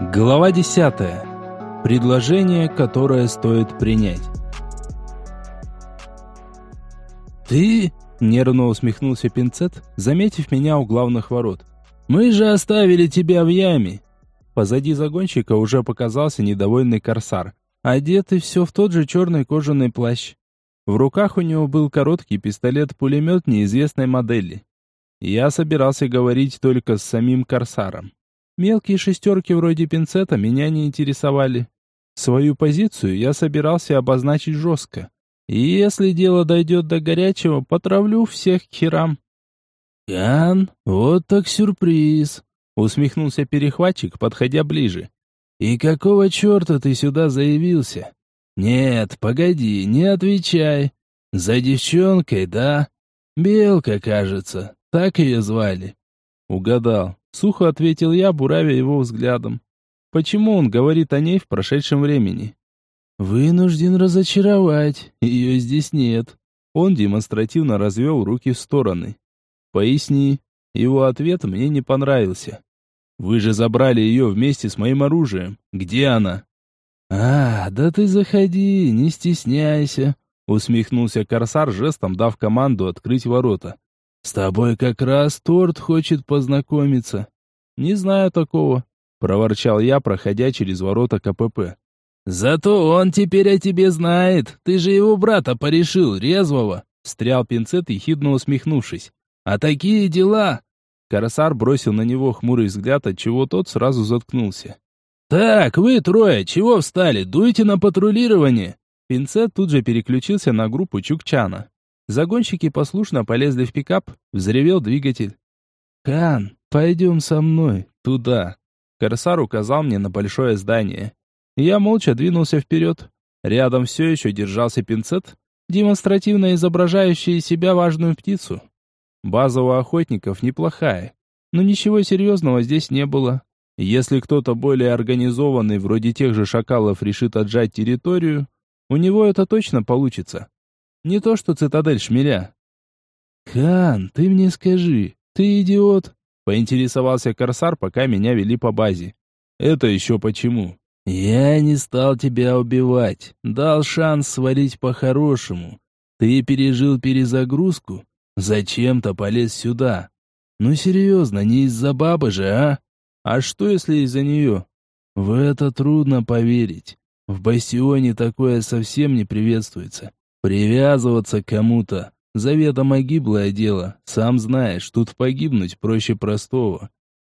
Глава 10. Предложение, которое стоит принять. «Ты?» — нервно усмехнулся Пинцет, заметив меня у главных ворот. «Мы же оставили тебя в яме!» Позади загонщика уже показался недовольный корсар, одетый все в тот же черный кожаный плащ. В руках у него был короткий пистолет-пулемет неизвестной модели. Я собирался говорить только с самим корсаром. Мелкие шестерки вроде пинцета меня не интересовали. Свою позицию я собирался обозначить жестко. И если дело дойдет до горячего, потравлю всех к херам. «Ян, вот так сюрприз!» — усмехнулся перехватчик, подходя ближе. «И какого черта ты сюда заявился?» «Нет, погоди, не отвечай. За девчонкой, да? Белка, кажется, так ее звали». Угадал. Сухо ответил я, буравя его взглядом. Почему он говорит о ней в прошедшем времени? «Вынужден разочаровать, ее здесь нет». Он демонстративно развел руки в стороны. «Поясни». Его ответ мне не понравился. «Вы же забрали ее вместе с моим оружием. Где она?» «А, да ты заходи, не стесняйся», — усмехнулся Корсар, жестом дав команду открыть ворота. С тобой как раз торт хочет познакомиться. Не знаю такого, проворчал я, проходя через ворота КПП. Зато он теперь о тебе знает. Ты же его брата порешил, резвого, встрял пинцет, ехидно усмехнувшись. А такие дела. Корсар бросил на него хмурый взгляд, от чего тот сразу заткнулся. «Так, вы трое, чего встали? Дуйте на патрулирование!» Пинцет тут же переключился на группу Чукчана. Загонщики послушно полезли в пикап, взревел двигатель. «Кан, пойдем со мной, туда». Корсар указал мне на большое здание. Я молча двинулся вперед. Рядом все еще держался пинцет, демонстративно изображающий из себя важную птицу. База у охотников неплохая, но ничего серьезного здесь не было. Если кто-то более организованный, вроде тех же шакалов, решит отжать территорию, у него это точно получится. Не то что цитадель шмеля. «Хан, ты мне скажи, ты идиот?» Поинтересовался Корсар, пока меня вели по базе. «Это еще почему?» «Я не стал тебя убивать. Дал шанс свалить по-хорошему. Ты пережил перезагрузку? Зачем-то полез сюда. Ну серьезно, не из-за бабы же, а? А что, если из-за нее?» «В это трудно поверить. В бастионе такое совсем не приветствуется. Привязываться к кому-то — заведомо гиблое дело. Сам знаешь, тут погибнуть проще простого.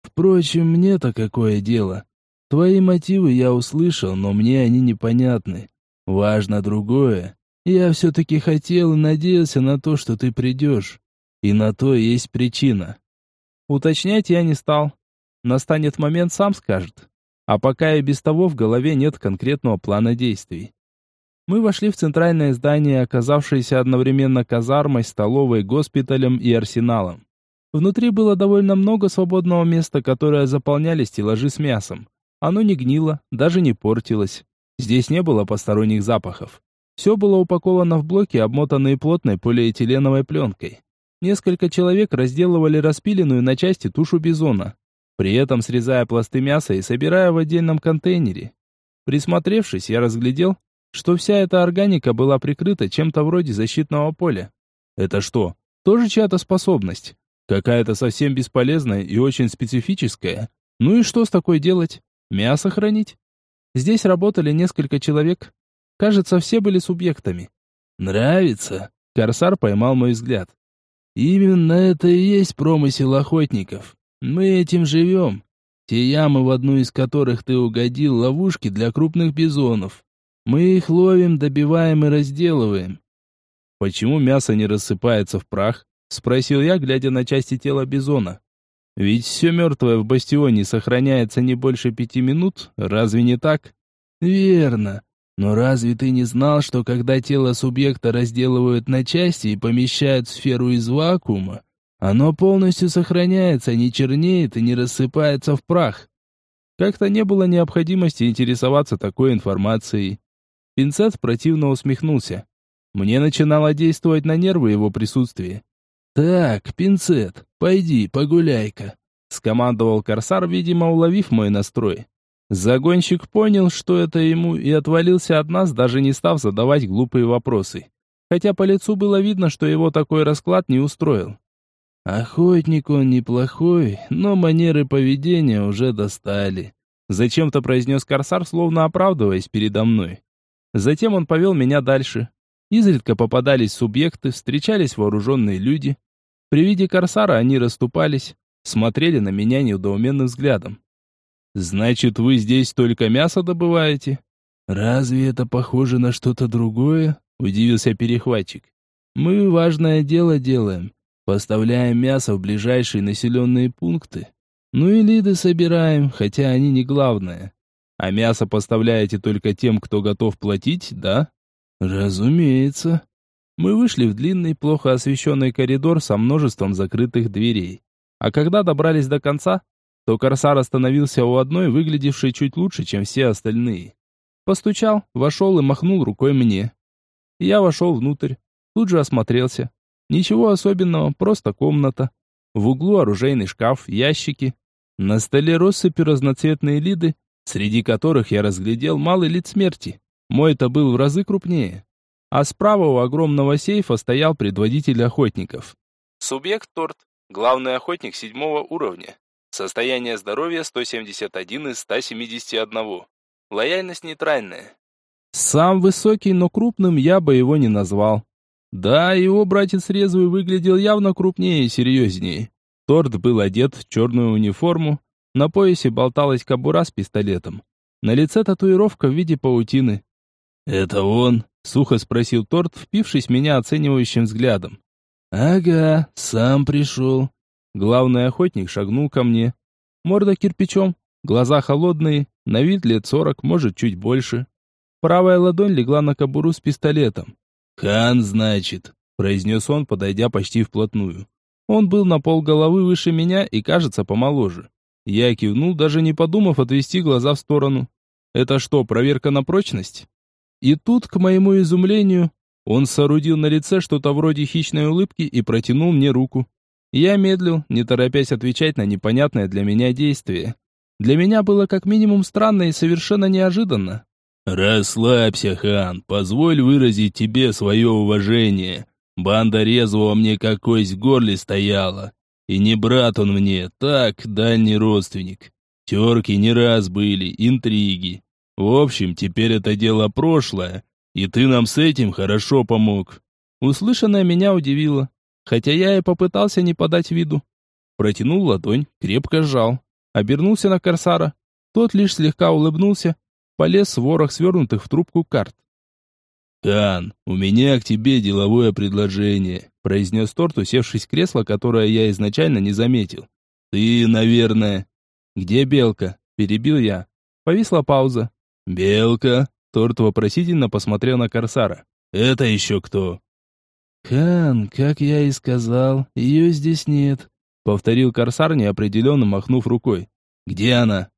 Впрочем, мне-то какое дело? Твои мотивы я услышал, но мне они непонятны. Важно другое. Я все-таки хотел и надеялся на то, что ты придешь. И на то есть причина. Уточнять я не стал. Настанет момент, сам скажет. А пока и без того в голове нет конкретного плана действий. Мы вошли в центральное здание, оказавшееся одновременно казармой, столовой, госпиталем и арсеналом. Внутри было довольно много свободного места, которое заполняли стеллажи с мясом. Оно не гнило, даже не портилось. Здесь не было посторонних запахов. Все было упаковано в блоки, обмотанные плотной полиэтиленовой пленкой. Несколько человек разделывали распиленную на части тушу бизона, при этом срезая пласты мяса и собирая в отдельном контейнере. Присмотревшись, я разглядел, что вся эта органика была прикрыта чем-то вроде защитного поля. Это что, тоже чья-то способность? Какая-то совсем бесполезная и очень специфическая. Ну и что с такой делать? Мясо хранить? Здесь работали несколько человек. Кажется, все были субъектами. Нравится? Корсар поймал мой взгляд. Именно это и есть промысел охотников. Мы этим живем. Те ямы, в одну из которых ты угодил, ловушки для крупных бизонов. Мы их ловим, добиваем и разделываем. Почему мясо не рассыпается в прах? Спросил я, глядя на части тела бизона. Ведь все мертвое в бастионе сохраняется не больше пяти минут, разве не так? Верно. Но разве ты не знал, что когда тело субъекта разделывают на части и помещают в сферу из вакуума, оно полностью сохраняется, не чернеет и не рассыпается в прах? Как-то не было необходимости интересоваться такой информацией. Пинцет противно усмехнулся. Мне начинало действовать на нервы его присутствие. «Так, Пинцет, пойди, погуляй-ка», — скомандовал Корсар, видимо, уловив мой настрой. Загонщик понял, что это ему, и отвалился от нас, даже не став задавать глупые вопросы. Хотя по лицу было видно, что его такой расклад не устроил. «Охотник он неплохой, но манеры поведения уже достали», зачем-то произнес Корсар, словно оправдываясь передо мной. Затем он повел меня дальше. Изредка попадались субъекты, встречались вооруженные люди. При виде Корсара они расступались, смотрели на меня недоуменным взглядом. «Значит, вы здесь только мясо добываете?» «Разве это похоже на что-то другое?» — удивился перехватчик. «Мы важное дело делаем. Поставляем мясо в ближайшие населенные пункты. Ну и лиды собираем, хотя они не главное. А мясо поставляете только тем, кто готов платить, да?» «Разумеется». Мы вышли в длинный, плохо освещенный коридор со множеством закрытых дверей. А когда добрались до конца, то корсар остановился у одной, выглядевшей чуть лучше, чем все остальные. Постучал, вошел и махнул рукой мне. Я вошел внутрь, тут же осмотрелся. Ничего особенного, просто комната. В углу оружейный шкаф, ящики. На столе россыпи разноцветные лиды, среди которых я разглядел малый лид смерти. Мой-то был в разы крупнее. А справа у огромного сейфа стоял предводитель охотников. Субъект торт, главный охотник седьмого уровня. Состояние здоровья 171 из 171. Лояльность нейтральная. Сам высокий, но крупным я бы его не назвал. Да, его братец резвый выглядел явно крупнее и серьезнее. Торт был одет в черную униформу, на поясе болталась кобура с пистолетом. На лице татуировка в виде паутины. «Это он?» — сухо спросил Торт, впившись меня оценивающим взглядом. «Ага, сам пришел», Главный охотник шагнул ко мне. Морда кирпичом, глаза холодные, на вид лет сорок, может, чуть больше. Правая ладонь легла на кобуру с пистолетом. «Хан, значит», — произнес он, подойдя почти вплотную. Он был на пол головы выше меня и, кажется, помоложе. Я кивнул, даже не подумав отвести глаза в сторону. «Это что, проверка на прочность?» И тут, к моему изумлению, он соорудил на лице что-то вроде хищной улыбки и протянул мне руку. Я медлил, не торопясь отвечать на непонятное для меня действие. Для меня было как минимум странно и совершенно неожиданно. «Расслабься, хан, позволь выразить тебе свое уважение. Банда резвого мне как кость в горле стояла. И не брат он мне, так, дальний родственник. Терки не раз были, интриги. В общем, теперь это дело прошлое, и ты нам с этим хорошо помог». Услышанное меня удивило хотя я и попытался не подать виду. Протянул ладонь, крепко сжал. Обернулся на корсара. Тот лишь слегка улыбнулся, полез в ворох свернутых в трубку карт. «Кан, у меня к тебе деловое предложение», произнес торт, усевшись в кресло, которое я изначально не заметил. «Ты, наверное...» «Где Белка?» перебил я. Повисла пауза. «Белка?» Торт вопросительно посмотрел на Корсара. «Это еще кто?» «Хан, как я и сказал, ее здесь нет», — повторил Корсар, неопределенно махнув рукой. «Где она?»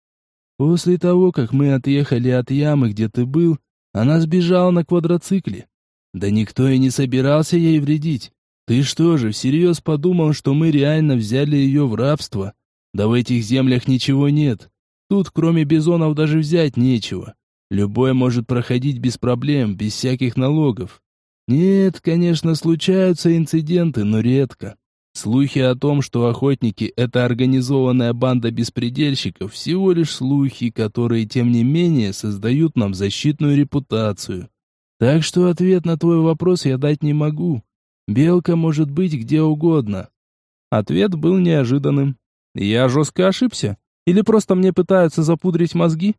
«После того, как мы отъехали от ямы, где ты был, она сбежала на квадроцикле. Да никто и не собирался ей вредить. Ты что же, всерьез подумал, что мы реально взяли ее в рабство? Да в этих землях ничего нет. Тут кроме бизонов даже взять нечего. Любой может проходить без проблем, без всяких налогов. Нет, конечно, случаются инциденты, но редко. Слухи о том, что охотники — это организованная банда беспредельщиков, всего лишь слухи, которые, тем не менее, создают нам защитную репутацию. Так что ответ на твой вопрос я дать не могу. Белка может быть где угодно. Ответ был неожиданным. Я жестко ошибся? Или просто мне пытаются запудрить мозги?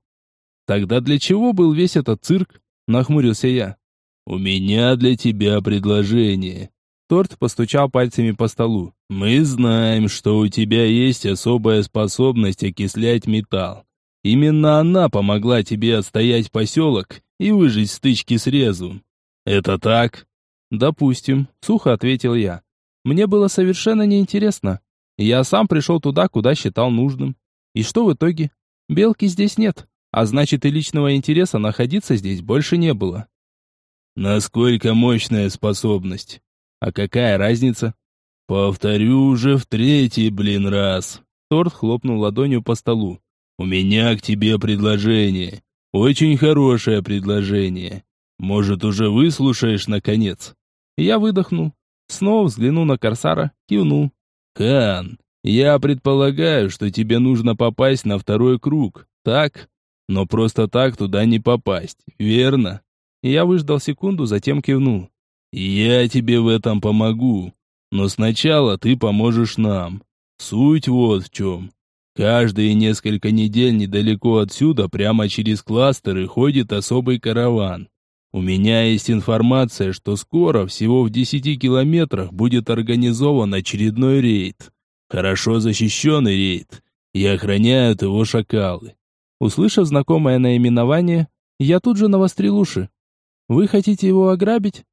Тогда для чего был весь этот цирк? Нахмурился я. «У меня для тебя предложение». Торт постучал пальцами по столу. «Мы знаем, что у тебя есть особая способность окислять металл. Именно она помогла тебе отстоять поселок и выжить в стычке с Резум. Это так?» «Допустим», — сухо ответил я. «Мне было совершенно неинтересно. Я сам пришел туда, куда считал нужным. И что в итоге? Белки здесь нет, а значит и личного интереса находиться здесь больше не было. Насколько мощная способность? А какая разница? Повторю уже в третий, блин, раз. Торт хлопнул ладонью по столу. у меня к тебе предложение. Очень хорошее предложение. Может, уже выслушаешь, наконец?» Я выдохнул. Снова взглянул на Корсара, кивнул. «Хан, я предполагаю, что тебе нужно попасть на второй круг, так? Но просто так туда не попасть, верно?» Я выждал секунду, затем кивнул. «Я тебе в этом помогу. Но сначала ты поможешь нам. Суть вот в чем. Каждые несколько недель недалеко отсюда, прямо через кластеры, ходит особый караван. У меня есть информация, что скоро, всего в 10 километрах, будет организован очередной рейд. Хорошо защищенный рейд. И охраняют его шакалы. Услышав знакомое наименование, я тут же навострил уши. «Вы хотите его ограбить?»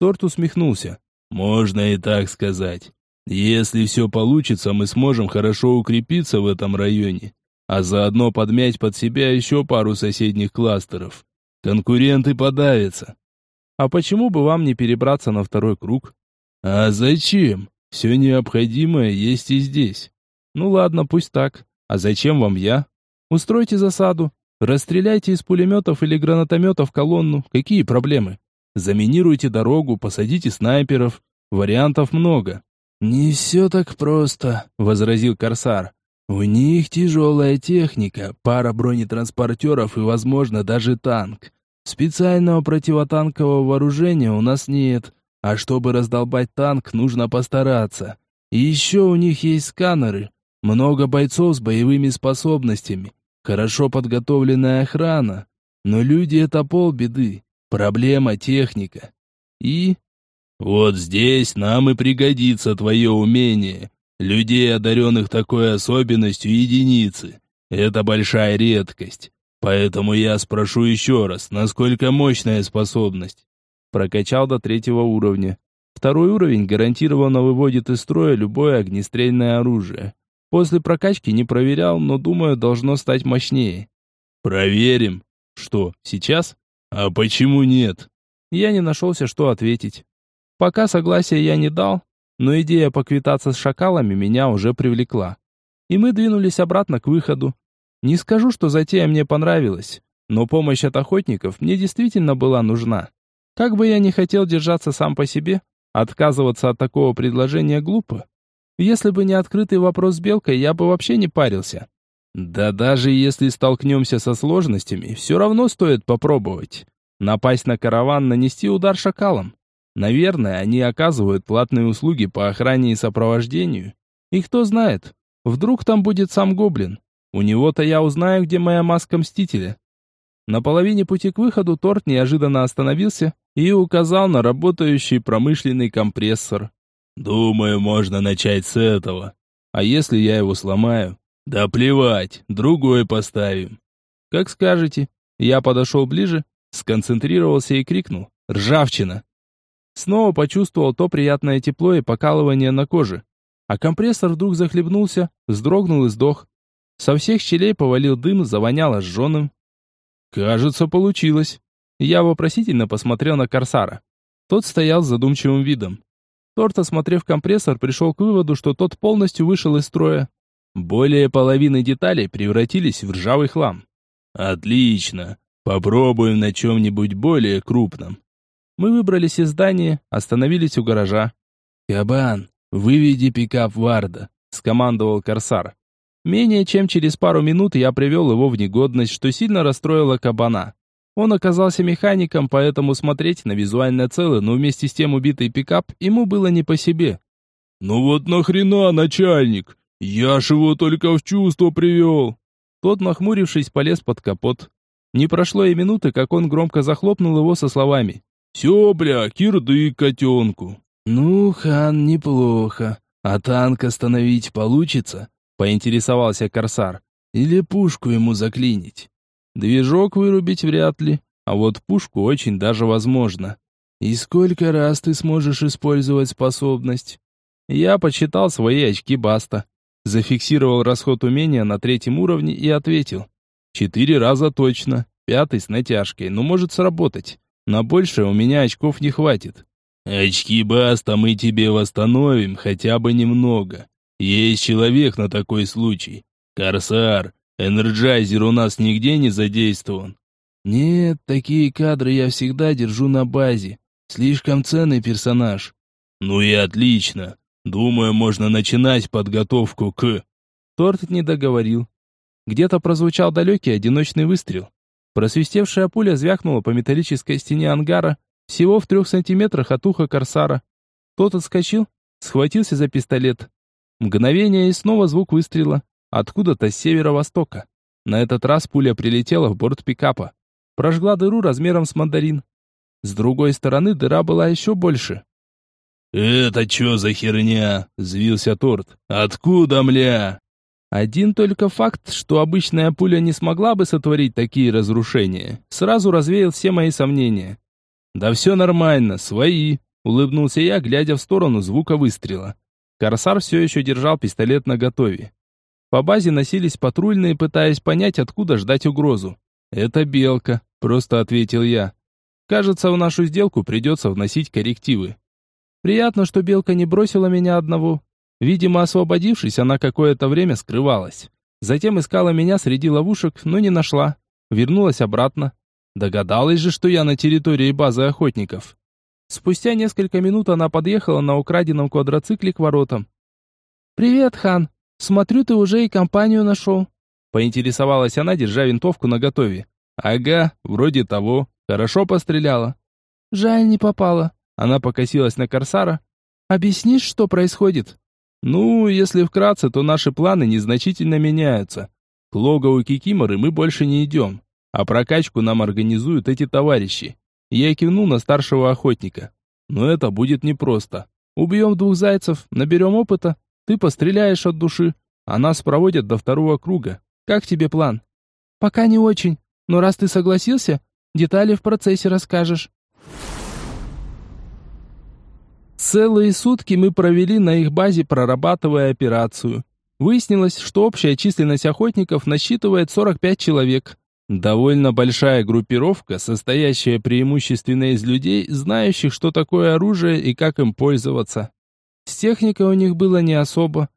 Торт усмехнулся. «Можно и так сказать. Если все получится, мы сможем хорошо укрепиться в этом районе, а заодно подмять под себя еще пару соседних кластеров. Конкуренты подавятся. А почему бы вам не перебраться на второй круг? А зачем? Все необходимое есть и здесь. Ну ладно, пусть так. А зачем вам я? Устройте засаду. Расстреляйте из пулеметов или гранатометов колонну. Какие проблемы? Заминируйте дорогу, посадите снайперов. Вариантов много. «Не все так просто», — возразил Корсар. У них тяжелая техника, пара бронетранспортеров и, возможно, даже танк. Специального противотанкового вооружения у нас нет, а чтобы раздолбать танк, нужно постараться. И еще у них есть сканеры, много бойцов с боевыми способностями, хорошо подготовленная охрана. Но люди — это полбеды, проблема техника. И... Вот здесь нам и пригодится твое умение, Людей, одаренных такой особенностью, единицы. Это большая редкость. Поэтому я спрошу еще раз, насколько мощная способность? Прокачал до третьего уровня. Второй уровень гарантированно выводит из строя любое огнестрельное оружие. После прокачки не проверял, но думаю, должно стать мощнее. Проверим. Что, сейчас? А почему нет? Я не нашелся, что ответить. Пока согласия я не дал, но идея поквитаться с шакалами меня уже привлекла. И мы двинулись обратно к выходу. Не скажу, что затея мне понравилась, но помощь от охотников мне действительно была нужна. Как бы я ни хотел держаться сам по себе, отказываться от такого предложения глупо. Если бы не открытый вопрос с Белкой, я бы вообще не парился. Да даже если столкнемся со сложностями, все равно стоит попробовать. Напасть на караван, нанести удар шакалам. Наверное, они оказывают платные услуги по охране и сопровождению. И кто знает, вдруг там будет сам гоблин. У него-то я узнаю, где моя маска Мстителя. На половине пути к выходу торт неожиданно остановился и указал на работающий промышленный компрессор. «Думаю, можно начать с этого. А если я его сломаю?» «Да плевать, другой поставим». «Как скажете». Я подошел ближе, сконцентрировался и крикнул. «Ржавчина!» Снова почувствовал то приятное тепло и покалывание на коже. А компрессор вдруг захлебнулся, вздрогнул и сдох. Со всех щелей повалил дым, завоняло сжженным. Кажется, получилось. Я вопросительно посмотрел на Корсара. Тот стоял с задумчивым видом. Торт, осмотрев компрессор, пришел к выводу, что тот полностью вышел из строя. Более половины деталей превратились в ржавый хлам. «Отлично. Попробуем на чем-нибудь более крупном». Мы выбрались из здания, остановились у гаража. «Кабан, выведи пикап Варда», — скомандовал Корсар. Менее чем через пару минут я привел его в негодность, что сильно расстроило кабана. Он оказался механиком, поэтому смотреть на визуально целый, но вместе с тем убитый пикап ему было не по себе. «Ну вот нахрена, начальник? Я ж его только в чувство привел!» Тот, нахмурившись, полез под капот. Не прошло и минуты, как он громко захлопнул его со словами. Все, бля, кирды котенку. Ну, хан, неплохо. А танк остановить получится? Поинтересовался Корсар. Или пушку ему заклинить? Движок вырубить вряд ли, а вот пушку очень даже возможно. И сколько раз ты сможешь использовать способность? Я почитал свои очки Баста. Зафиксировал расход умения на третьем уровне и ответил. Четыре раза точно, пятый с натяжкой, но может сработать. На больше у меня очков не хватит. Очки Баста мы тебе восстановим хотя бы немного. Есть человек на такой случай. Корсар, Энерджайзер у нас нигде не задействован. Нет, такие кадры я всегда держу на базе. Слишком ценный персонаж. Ну и отлично. Думаю, можно начинать подготовку к... Торт не договорил. Где-то прозвучал далекий одиночный выстрел. Просвистевшая пуля звякнула по металлической стене ангара, всего в трех сантиметрах от уха корсара. Тот отскочил, схватился за пистолет. Мгновение и снова звук выстрела. Откуда-то с северо-востока. На этот раз пуля прилетела в борт пикапа. Прожгла дыру размером с мандарин. С другой стороны дыра была еще больше. «Это что за херня?» — взвился торт. «Откуда, мля?» Один только факт, что обычная пуля не смогла бы сотворить такие разрушения, сразу развеял все мои сомнения. «Да все нормально, свои», — улыбнулся я, глядя в сторону звука выстрела. Корсар все еще держал пистолет наготове. По базе носились патрульные, пытаясь понять, откуда ждать угрозу. «Это белка», — просто ответил я. «Кажется, в нашу сделку придется вносить коррективы». Приятно, что белка не бросила меня одного. Видимо, освободившись, она какое-то время скрывалась. Затем искала меня среди ловушек, но не нашла. Вернулась обратно. Догадалась же, что я на территории базы охотников. Спустя несколько минут она подъехала на украденном квадроцикле к воротам. «Привет, хан. Смотрю, ты уже и компанию нашел». Поинтересовалась она, держа винтовку наготове. «Ага, вроде того. Хорошо постреляла». «Жаль, не попала». Она покосилась на Корсара. «Объяснишь, что происходит?» Ну, если вкратце, то наши планы незначительно меняются. К логову Кикиморы мы больше не идем, а прокачку нам организуют эти товарищи. Я кивнул на старшего охотника. Но это будет непросто. Убьем двух зайцев, наберем опыта, ты постреляешь от души, а нас проводят до второго круга. Как тебе план? Пока не очень, но раз ты согласился, детали в процессе расскажешь. Целые сутки мы провели на их базе, прорабатывая операцию. Выяснилось, что общая численность охотников насчитывает 45 человек. Довольно большая группировка, состоящая преимущественно из людей, знающих, что такое оружие и как им пользоваться. С техникой у них было не особо.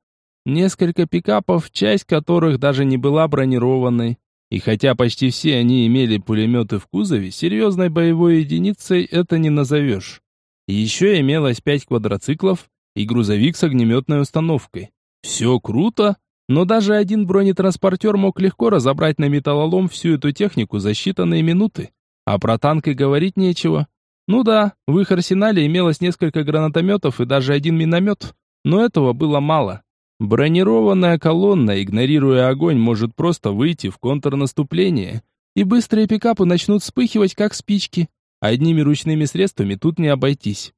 Несколько пикапов, часть которых даже не была бронированной. И хотя почти все они имели пулеметы в кузове, серьезной боевой единицей это не назовешь. Еще имелось пять квадроциклов и грузовик с огнеметной установкой. Все круто, но даже один бронетранспортер мог легко разобрать на металлолом всю эту технику за считанные минуты. А про танк и говорить нечего. Ну да, в их арсенале имелось несколько гранатометов и даже один миномет, но этого было мало. Бронированная колонна, игнорируя огонь, может просто выйти в контрнаступление, и быстрые пикапы начнут вспыхивать, как спички. Одними ручными средствами тут не обойтись.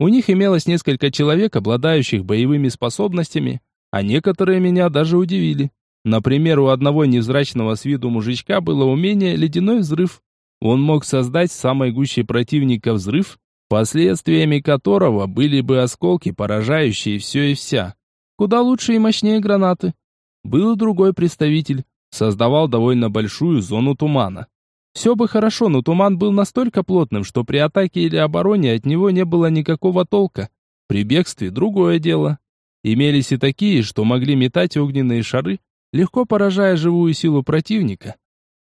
У них имелось несколько человек, обладающих боевыми способностями, а некоторые меня даже удивили. Например, у одного невзрачного с виду мужичка было умение «ледяной взрыв». Он мог создать в самой гуще противника взрыв, последствиями которого были бы осколки, поражающие все и вся. Куда лучше и мощнее гранаты. Был другой представитель, создавал довольно большую зону тумана. Все бы хорошо, но туман был настолько плотным, что при атаке или обороне от него не было никакого толка. При бегстве другое дело. Имелись и такие, что могли метать огненные шары, легко поражая живую силу противника.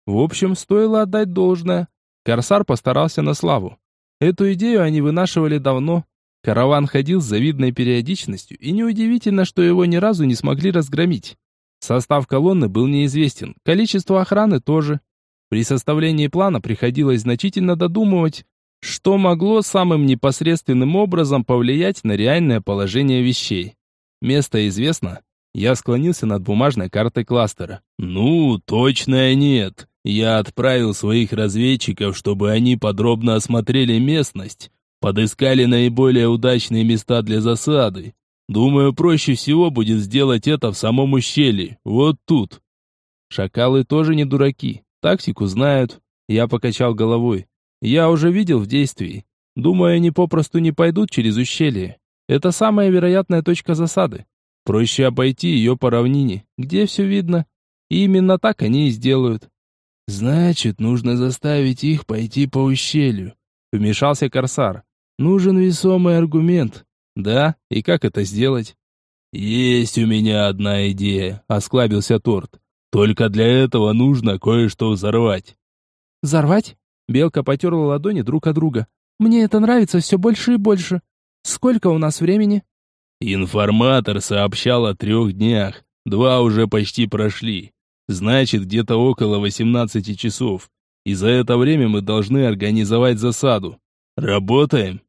В общем, стоило отдать должное. Корсар постарался на славу. Эту идею они вынашивали давно. Караван ходил с завидной периодичностью, и неудивительно, что его ни разу не смогли разгромить. Состав колонны был неизвестен, количество охраны тоже. При составлении плана приходилось значительно додумывать, что могло самым непосредственным образом повлиять на реальное положение вещей. Место известно. Я склонился над бумажной картой кластера. «Ну, точно нет. Я отправил своих разведчиков, чтобы они подробно осмотрели местность, подыскали наиболее удачные места для засады. Думаю, проще всего будет сделать это в самом ущелье, вот тут». Шакалы тоже не дураки. Тактику знают. Я покачал головой. Я уже видел в действии. Думаю, они попросту не пойдут через ущелье. Это самая вероятная точка засады. Проще обойти ее по равнине, где все видно. И именно так они и сделают. Значит, нужно заставить их пойти по ущелью. Вмешался Корсар. Нужен весомый аргумент. Да, и как это сделать? Есть у меня одна идея, осклабился Торт. Только для этого нужно кое-что взорвать. Взорвать? Белка потерла ладони друг от друга. Мне это нравится все больше и больше. Сколько у нас времени? Информатор сообщал о трех днях. Два уже почти прошли. Значит, где-то около 18 часов. И за это время мы должны организовать засаду. Работаем?